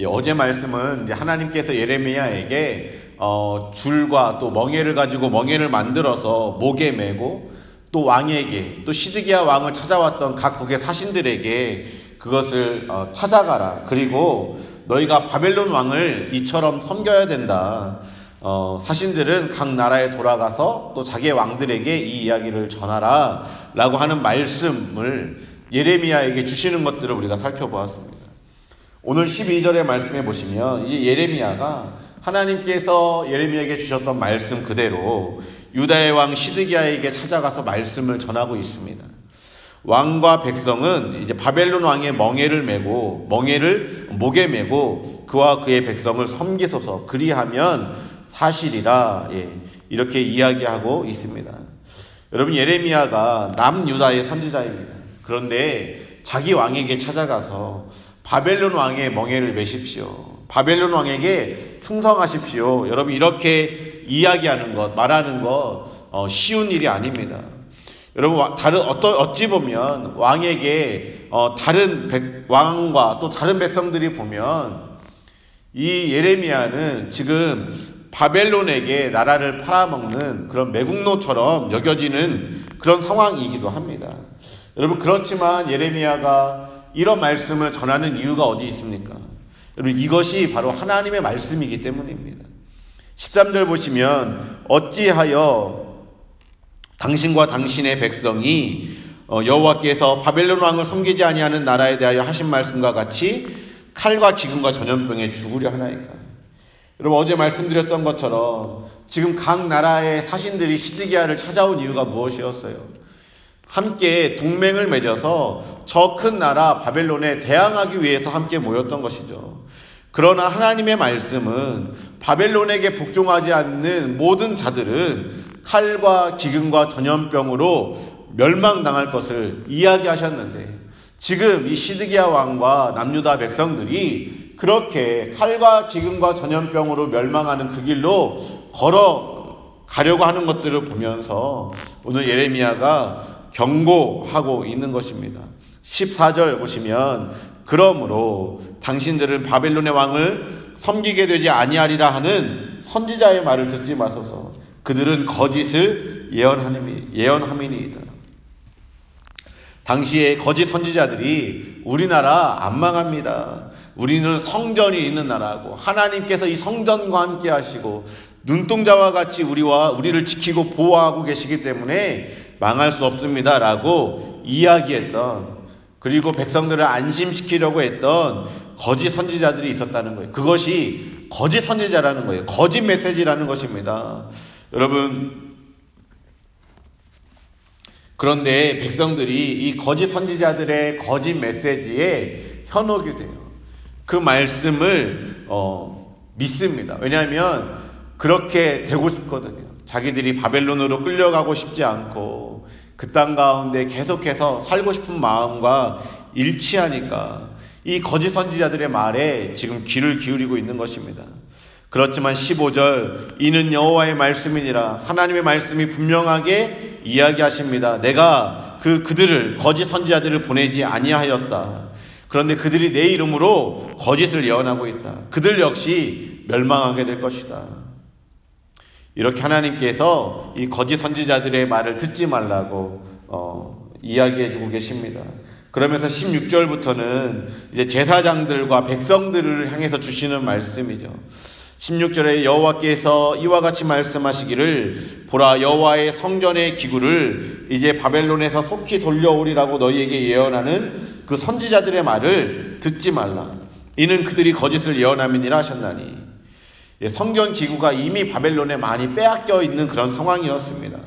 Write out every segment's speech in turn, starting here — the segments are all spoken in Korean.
예, 어제 말씀은 하나님께서 예레미야에게 어, 줄과 또 멍에를 가지고 멍에를 만들어서 목에 메고 또 왕에게 또 시드기야 왕을 찾아왔던 각 국의 사신들에게 그것을 어, 찾아가라. 그리고 너희가 바벨론 왕을 이처럼 섬겨야 된다. 어, 사신들은 각 나라에 돌아가서 또 자기의 왕들에게 이 이야기를 전하라. 라고 하는 말씀을 예레미야에게 주시는 것들을 우리가 살펴보았습니다. 오늘 12절의 말씀에 보시면 이제 예레미야가 하나님께서 예레미야에게 주셨던 말씀 그대로 유다의 왕 시드기야에게 찾아가서 말씀을 전하고 있습니다. 왕과 백성은 이제 바벨론 왕의 멍에를 메고 멍에를 목에 메고 그와 그의 백성을 섬기소서 그리하면 사실이라 예, 이렇게 이야기하고 있습니다. 여러분 예레미야가 남유다의 선지자입니다. 그런데 자기 왕에게 찾아가서 바벨론 왕의 멍에를 메십시오. 바벨론 왕에게 충성하십시오. 여러분 이렇게 이야기하는 것, 말하는 것 어, 쉬운 일이 아닙니다. 여러분 다른 어떤 어찌 보면 왕에게 어, 다른 백, 왕과 또 다른 백성들이 보면 이 예레미야는 지금 바벨론에게 나라를 팔아먹는 그런 매국노처럼 여겨지는 그런 상황이기도 합니다. 여러분 그렇지만 예레미야가 이런 말씀을 전하는 이유가 어디 있습니까? 여러분 이것이 바로 하나님의 말씀이기 때문입니다. 13절 보시면 어찌하여 당신과 당신의 백성이 어, 여호와께서 바벨론 왕을 섬기지 아니하는 나라에 대하여 하신 말씀과 같이 칼과 기근과 전염병에 죽으려 하나이까. 여러분 어제 말씀드렸던 것처럼 지금 각 나라의 사신들이 시드기야를 찾아온 이유가 무엇이었어요? 함께 동맹을 맺어서 저 큰 나라 바벨론에 대항하기 위해서 함께 모였던 것이죠. 그러나 하나님의 말씀은 바벨론에게 복종하지 않는 모든 자들은 칼과 기근과 전염병으로 멸망당할 것을 이야기하셨는데 지금 이 시드기야 왕과 남유다 백성들이 그렇게 칼과 기근과 전염병으로 멸망하는 그 길로 걸어 가려고 하는 것들을 보면서 오늘 예레미야가 경고하고 있는 것입니다. 14절 보시면 그러므로 당신들은 바벨론의 왕을 섬기게 되지 아니하리라 하는 선지자의 말을 듣지 마소서. 그들은 거짓을 예언하니, 예언함이니이다. 당시에 거짓 선지자들이 우리나라 안 망합니다. 우리는 성전이 있는 나라고 하나님께서 이 성전과 함께 하시고 눈동자와 같이 우리와 우리를 지키고 보호하고 계시기 때문에 망할 수 없습니다라고 이야기했던 그리고 백성들을 안심시키려고 했던 거짓 선지자들이 있었다는 거예요. 그것이 거짓 선지자라는 거예요. 거짓 메시지라는 것입니다. 여러분, 그런데 백성들이 이 거짓 선지자들의 거짓 메시지에 현혹이 돼요. 그 말씀을 어, 믿습니다. 왜냐하면 그렇게 되고 싶거든요. 자기들이 바벨론으로 끌려가고 싶지 않고 그 땅 가운데 계속해서 살고 싶은 마음과 일치하니까 이 거짓 선지자들의 말에 지금 귀를 기울이고 있는 것입니다. 그렇지만 15절 이는 여호와의 말씀이니라 하나님의 말씀이 분명하게 이야기하십니다. 내가 그 그들을 거짓 선지자들을 보내지 아니하였다. 그런데 그들이 내 이름으로 거짓을 예언하고 있다. 그들 역시 멸망하게 될 것이다. 이렇게 하나님께서 이 거짓 선지자들의 말을 듣지 말라고 어, 이야기해 주고 계십니다. 그러면서 16절부터는 이제 제사장들과 백성들을 향해서 주시는 말씀이죠. 16절에 여호와께서 이와 같이 말씀하시기를 보라 여호와의 성전의 기구를 이제 바벨론에서 속히 돌려오리라고 너희에게 예언하는 그 선지자들의 말을 듣지 말라. 이는 그들이 거짓을 예언함이니라 하셨나니 예, 성전 기구가 이미 바벨론에 많이 빼앗겨 있는 그런 상황이었습니다.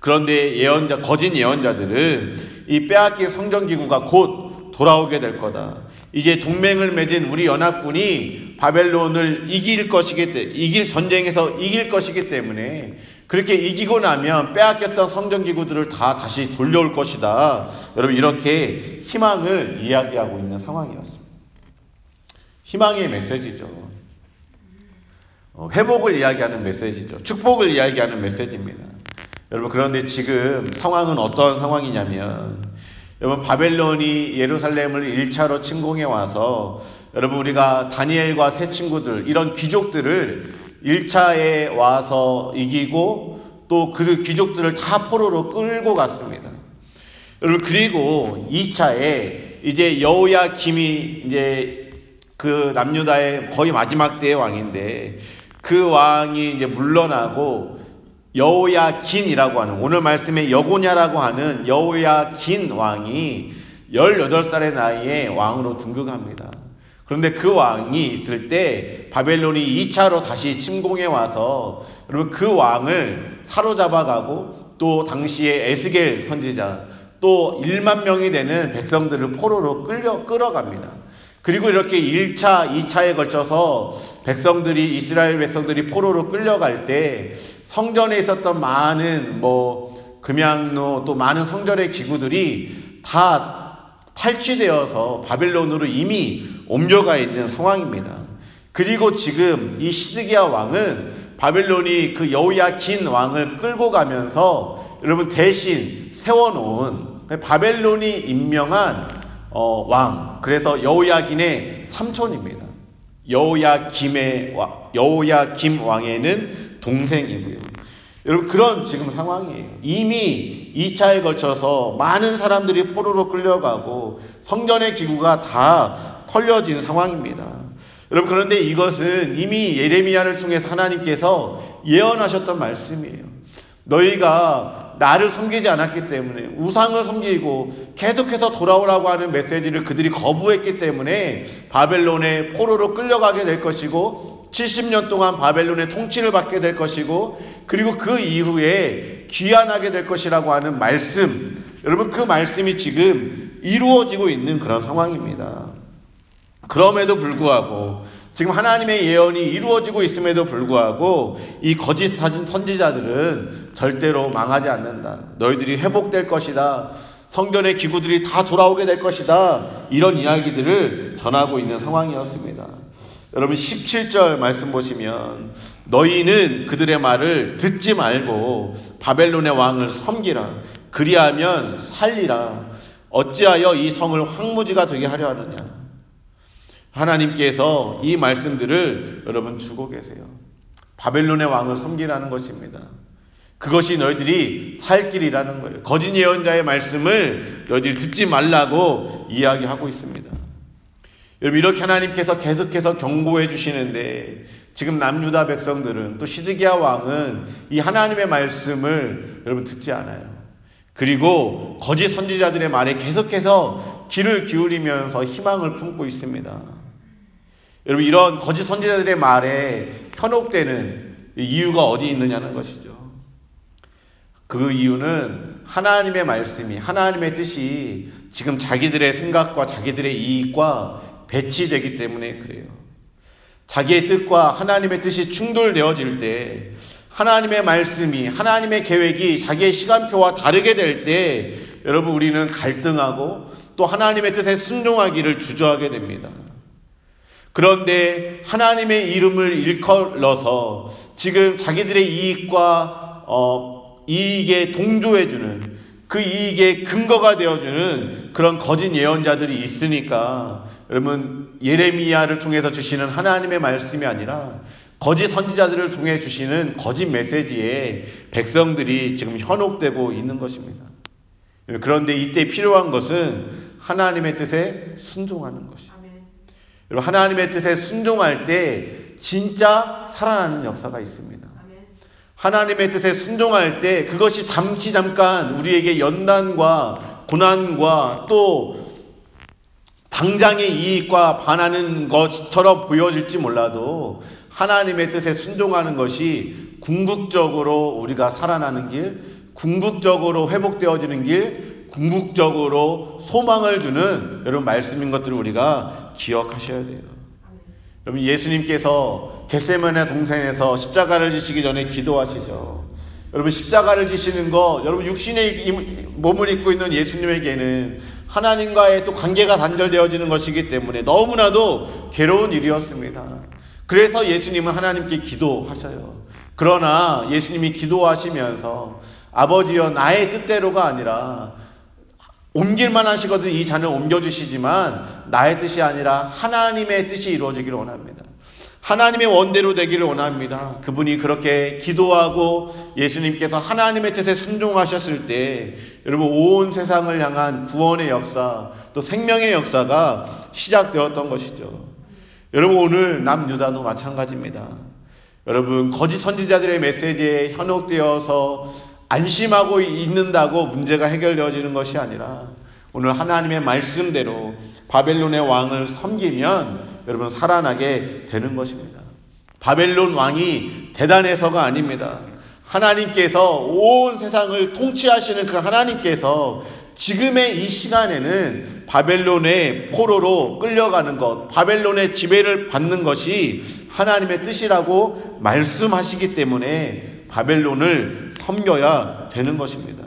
그런데 예언자, 거짓 예언자들은 이 빼앗긴 성전 기구가 곧 돌아오게 될 거다. 이제 동맹을 맺은 우리 연합군이 바벨론을 이길 것이기 이길 전쟁에서 이길 것이기 때문에 그렇게 이기고 나면 빼앗겼던 성전 기구들을 다 다시 돌려올 것이다. 여러분 이렇게 희망을 이야기하고 있는 상황이었습니다. 희망의 메시지죠. 어, 회복을 이야기하는 메시지죠. 축복을 이야기하는 메시지입니다. 여러분, 그런데 지금 상황은 어떤 상황이냐면, 여러분, 바벨론이 예루살렘을 1차로 침공해 와서 여러분 우리가 다니엘과 새 친구들 이런 귀족들을 1차에 와서 이기고 또 그 귀족들을 다 포로로 끌고 갔습니다. 여러분 그리고 2차에 이제 여호야 김이 이제 그 남유다의 거의 마지막 때의 왕인데 그 왕이 이제 물러나고 여호야 긴이라고 하는 오늘 말씀에 여고냐라고 하는 여호야 긴 왕이 18살의 나이에 왕으로 등극합니다. 그런데 그 왕이 있을 때 바벨론이 2차로 다시 침공해 와서 여러분 그 왕을 사로잡아 가고 또 당시에 에스겔 선지자 또 1만 명이 되는 백성들을 포로로 끌려 끌어갑니다. 그리고 이렇게 1차, 2차에 걸쳐서 백성들이 이스라엘 백성들이 포로로 끌려갈 때 성전에 있었던 많은 뭐 금양로 또 많은 성전의 기구들이 다 탈취되어서 바벨론으로 이미 옮겨가 있는 상황입니다. 그리고 지금 이 시드기야 왕은 바벨론이 그 여우야 긴 왕을 끌고 가면서 여러분 대신 세워놓은 바벨론이 임명한 어, 왕 그래서 여우야긴의 삼촌입니다. 여우야 김의 여우야 김 왕에는 동생이고요. 여러분 그런 지금 상황이에요. 이미 2차에 걸쳐서 많은 사람들이 포로로 끌려가고 성전의 기구가 다 털려진 상황입니다. 여러분 그런데 이것은 이미 예레미야를 통해서 하나님께서 예언하셨던 말씀이에요. 너희가 나를 섬기지 않았기 때문에 우상을 섬기고 계속해서 돌아오라고 하는 메시지를 그들이 거부했기 때문에 바벨론의 포로로 끌려가게 될 것이고 70년 동안 바벨론의 통치를 받게 될 것이고 그리고 그 이후에 귀환하게 될 것이라고 하는 말씀 여러분 그 말씀이 지금 이루어지고 있는 그런 상황입니다. 그럼에도 불구하고 지금 하나님의 예언이 이루어지고 있음에도 불구하고 이 거짓 선지자들은 절대로 망하지 않는다. 너희들이 회복될 것이다. 성전의 기구들이 다 돌아오게 될 것이다. 이런 이야기들을 전하고 있는 상황이었습니다. 여러분 17절 말씀 보시면 너희는 그들의 말을 듣지 말고 바벨론의 왕을 섬기라. 그리하면 살리라. 어찌하여 이 성을 황무지가 되게 하려 하느냐. 하나님께서 이 말씀들을 여러분 주고 계세요. 바벨론의 왕을 섬기라는 것입니다. 그것이 너희들이 살 길이라는 거예요. 거짓 예언자의 말씀을 너희들이 듣지 말라고 이야기하고 있습니다. 여러분 이렇게 하나님께서 계속해서 경고해 주시는데 지금 남유다 백성들은 또 시드기야 왕은 이 하나님의 말씀을 여러분 듣지 않아요. 그리고 거짓 선지자들의 말에 계속해서 귀를 기울이면서 희망을 품고 있습니다. 여러분 이런 거짓 선지자들의 말에 현혹되는 이유가 어디 있느냐는 것이죠. 그 이유는 하나님의 말씀이 하나님의 뜻이 지금 자기들의 생각과 자기들의 이익과 배치되기 때문에 그래요. 자기의 뜻과 하나님의 뜻이 충돌되어질 때 하나님의 말씀이 하나님의 계획이 자기의 시간표와 다르게 될 때 여러분 우리는 갈등하고 또 하나님의 뜻에 순종하기를 주저하게 됩니다. 그런데 하나님의 이름을 일컬어서 지금 자기들의 이익과 어, 이익에 동조해주는 그 이익의 근거가 되어주는 그런 거짓 예언자들이 있으니까 여러분 예레미야를 통해서 주시는 하나님의 말씀이 아니라 거짓 선지자들을 통해 주시는 거짓 메시지에 백성들이 지금 현혹되고 있는 것입니다. 그런데 이때 필요한 것은 하나님의 뜻에 순종하는 것입니다. 여러분 하나님의 뜻에 순종할 때 진짜 살아나는 역사가 있습니다. 하나님의 뜻에 순종할 때 그것이 잠시 잠깐 우리에게 연단과 고난과 또 당장의 이익과 반하는 것처럼 보여질지 몰라도 하나님의 뜻에 순종하는 것이 궁극적으로 우리가 살아나는 길, 궁극적으로 회복되어지는 길, 궁극적으로 소망을 주는 여러분 말씀인 것들을 우리가 기억하셔야 돼요. 여러분 예수님께서 겟세마네 동산에서 십자가를 지시기 전에 기도하시죠. 여러분 십자가를 지시는 거 여러분 육신의 몸을 입고 있는 예수님에게는 하나님과의 또 관계가 단절되어지는 것이기 때문에 너무나도 괴로운 일이었습니다. 그래서 예수님은 하나님께 기도하셔요. 그러나 예수님이 기도하시면서 아버지여 나의 뜻대로가 아니라 옮길만 하시거든 이 잔을 옮겨주시지만 나의 뜻이 아니라 하나님의 뜻이 이루어지기를 원합니다. 하나님의 원대로 되기를 원합니다. 그분이 그렇게 기도하고 예수님께서 하나님의 뜻에 순종하셨을 때 여러분 온 세상을 향한 구원의 역사 또 생명의 역사가 시작되었던 것이죠. 여러분 오늘 남유다도 마찬가지입니다. 여러분 거짓 선지자들의 메시지에 현혹되어서 안심하고 있는다고 문제가 해결되어지는 것이 아니라 오늘 하나님의 말씀대로 바벨론의 왕을 섬기면 여러분 살아나게 되는 것입니다. 바벨론 왕이 대단해서가 아닙니다. 하나님께서 온 세상을 통치하시는 그 하나님께서 지금의 이 시간에는 바벨론의 포로로 끌려가는 것, 바벨론의 지배를 받는 것이 하나님의 뜻이라고 말씀하시기 때문에 바벨론을 섬겨야 되는 것입니다.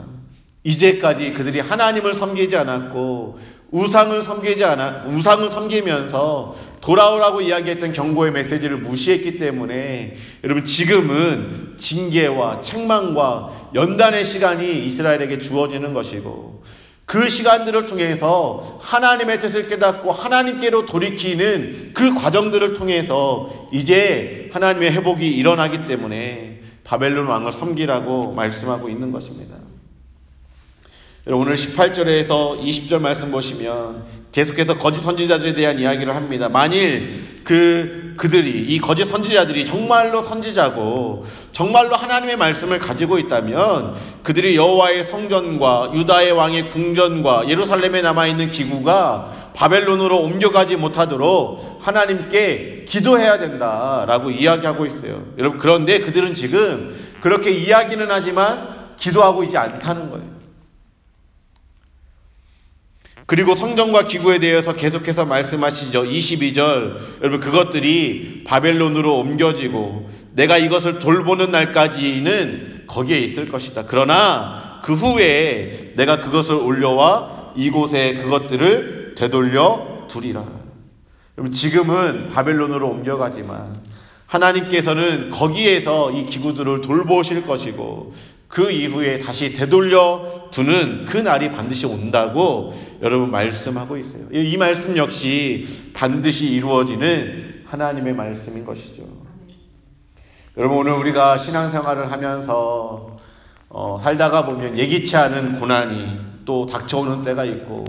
이제까지 그들이 하나님을 섬기지 않았고 우상을 섬기지 않아 우상을 섬기면서 돌아오라고 이야기했던 경고의 메시지를 무시했기 때문에 여러분 지금은 징계와 책망과 연단의 시간이 이스라엘에게 주어지는 것이고 그 시간들을 통해서 하나님의 뜻을 깨닫고 하나님께로 돌이키는 그 과정들을 통해서 이제 하나님의 회복이 일어나기 때문에 바벨론 왕을 섬기라고 말씀하고 있는 것입니다. 오늘 18절에서 20절 말씀 보시면 계속해서 거짓 선지자들에 대한 이야기를 합니다. 만일 그 그들이 이 거짓 선지자들이 정말로 선지자고 정말로 하나님의 말씀을 가지고 있다면 그들이 여호와의 성전과 유다의 왕의 궁전과 예루살렘에 남아 있는 기구가 바벨론으로 옮겨가지 못하도록 하나님께 기도해야 된다라고 이야기하고 있어요. 여러분 그런데 그들은 지금 그렇게 이야기는 하지만 기도하고 있지 않다는 거예요. 그리고 성전과 기구에 대해서 계속해서 말씀하시죠. 22절. 여러분, 그것들이 바벨론으로 옮겨지고 내가 이것을 돌보는 날까지는 거기에 있을 것이다. 그러나 그 후에 내가 그것을 올려와 이곳에 그것들을 되돌려 두리라. 여러분, 지금은 바벨론으로 옮겨가지만 하나님께서는 거기에서 이 기구들을 돌보실 것이고 그 이후에 다시 되돌려 두는 그 날이 반드시 온다고 여러분 말씀하고 있어요. 이 말씀 역시 반드시 이루어지는 하나님의 말씀인 것이죠. 여러분 오늘 우리가 신앙생활을 하면서 어, 살다가 보면 예기치 않은 고난이 또 닥쳐오는 때가 있고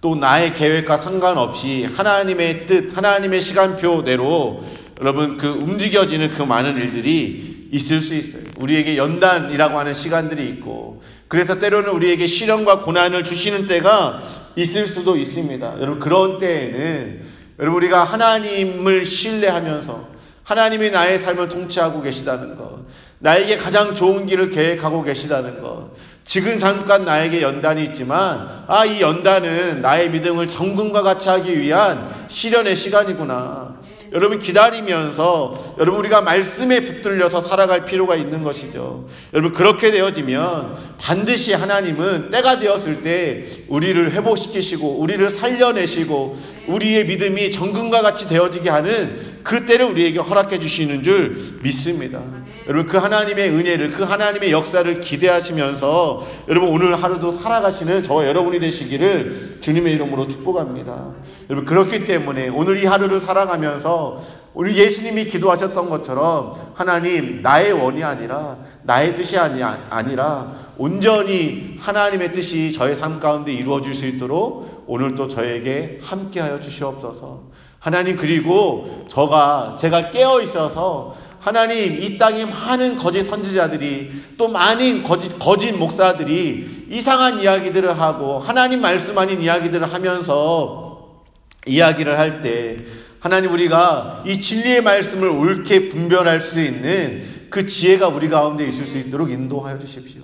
또 나의 계획과 상관없이 하나님의 뜻, 하나님의 시간표대로 여러분 그 움직여지는 그 많은 일들이 있을 수 있어요. 우리에게 연단이라고 하는 시간들이 있고 그래서 때로는 우리에게 시련과 고난을 주시는 때가 있을 수도 있습니다. 여러분 그런 때에는 여러분 우리가 하나님을 신뢰하면서 하나님이 나의 삶을 통치하고 계시다는 것, 나에게 가장 좋은 길을 계획하고 계시다는 것, 지금 잠깐 나에게 연단이 있지만, 아, 이 연단은 나의 믿음을 정금과 같이 하기 위한 시련의 시간이구나. 여러분 기다리면서 여러분 우리가 말씀에 붙들려서 살아갈 필요가 있는 것이죠. 여러분 그렇게 되어지면 반드시 하나님은 때가 되었을 때 우리를 회복시키시고 우리를 살려내시고 우리의 믿음이 정금과 같이 되어지게 하는 그 때를 우리에게 허락해 주시는 줄 믿습니다. 여러분 그 하나님의 은혜를 그 하나님의 역사를 기대하시면서 여러분 오늘 하루도 살아가시는 저와 여러분이 되시기를 주님의 이름으로 축복합니다. 여러분 그렇기 때문에 오늘 이 하루를 살아가면서 우리 예수님이 기도하셨던 것처럼 하나님 나의 원이 아니라 나의 뜻이 아니, 아니라 온전히 하나님의 뜻이 저의 삶 가운데 이루어질 수 있도록 오늘도 저에게 함께하여 주시옵소서. 하나님 그리고 저가 제가 깨어 있어서 하나님 이 땅에 많은 거짓 선지자들이 또 많은 거짓 거짓 목사들이 이상한 이야기들을 하고 하나님 말씀 아닌 이야기들을 하면서 이야기를 할 때 하나님 우리가 이 진리의 말씀을 옳게 분별할 수 있는 그 지혜가 우리 가운데 있을 수 있도록 인도하여 주십시오.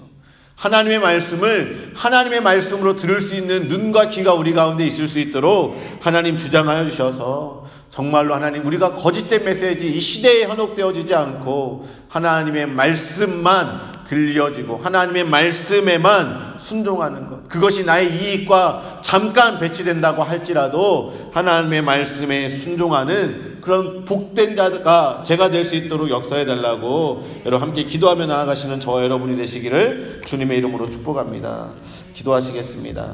하나님의 말씀을 하나님의 말씀으로 들을 수 있는 눈과 귀가 우리 가운데 있을 수 있도록 하나님 주장하여 주셔서 정말로 하나님 우리가 거짓된 메시지 이 시대에 현혹되어지지 않고 하나님의 말씀만 들려지고 하나님의 말씀에만 순종하는 것. 그것이 나의 이익과 잠깐 배치된다고 할지라도 하나님의 말씀에 순종하는 그런 복된 자가 제가 될 수 있도록 역사해 달라고 여러분 함께 기도하며 나아가시는 저와 여러분이 되시기를 주님의 이름으로 축복합니다. 기도하시겠습니다.